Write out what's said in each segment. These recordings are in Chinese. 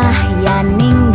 呀，宁。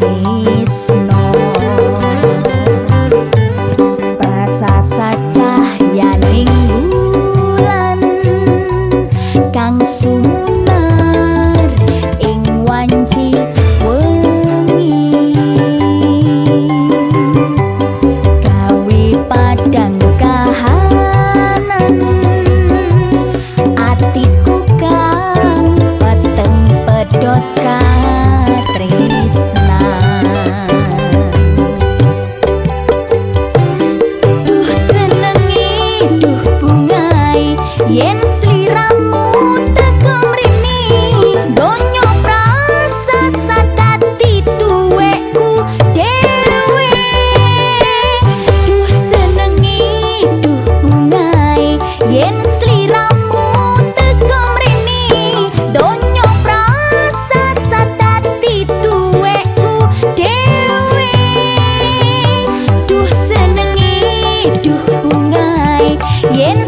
company. என்